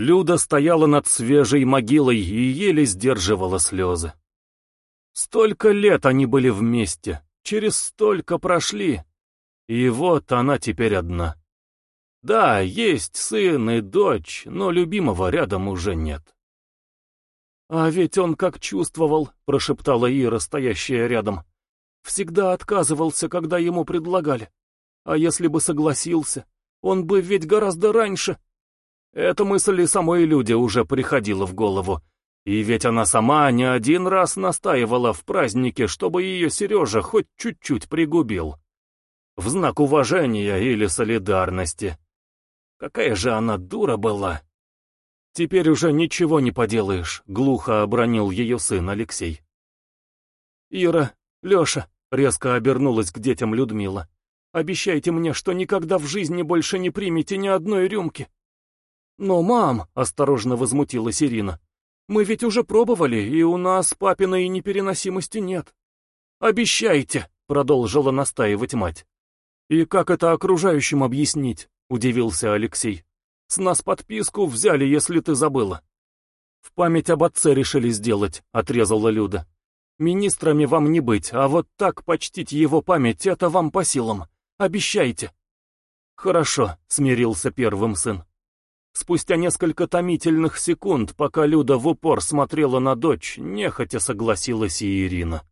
Люда стояла над свежей могилой и еле сдерживала слезы. Столько лет они были вместе, через столько прошли. И вот она теперь одна. Да, есть сын и дочь, но любимого рядом уже нет. «А ведь он как чувствовал», — прошептала Ира, стоящая рядом. «Всегда отказывался, когда ему предлагали. А если бы согласился, он бы ведь гораздо раньше...» Эта мысль и самой Люде уже приходила в голову. И ведь она сама не один раз настаивала в празднике, чтобы ее Сережа хоть чуть-чуть пригубил. В знак уважения или солидарности. Какая же она дура была! «Теперь уже ничего не поделаешь», — глухо обронил ее сын Алексей. «Ира, Леша», — резко обернулась к детям Людмила, — «обещайте мне, что никогда в жизни больше не примете ни одной рюмки». «Но, мам», — осторожно возмутилась Ирина, — «мы ведь уже пробовали, и у нас папиной непереносимости нет». «Обещайте», — продолжила настаивать мать. «И как это окружающим объяснить?» — удивился Алексей. С нас подписку взяли, если ты забыла. В память об отце решили сделать, отрезала Люда. Министрами вам не быть, а вот так почтить его память — это вам по силам. Обещайте. Хорошо, смирился первым сын. Спустя несколько томительных секунд, пока Люда в упор смотрела на дочь, нехотя согласилась и Ирина.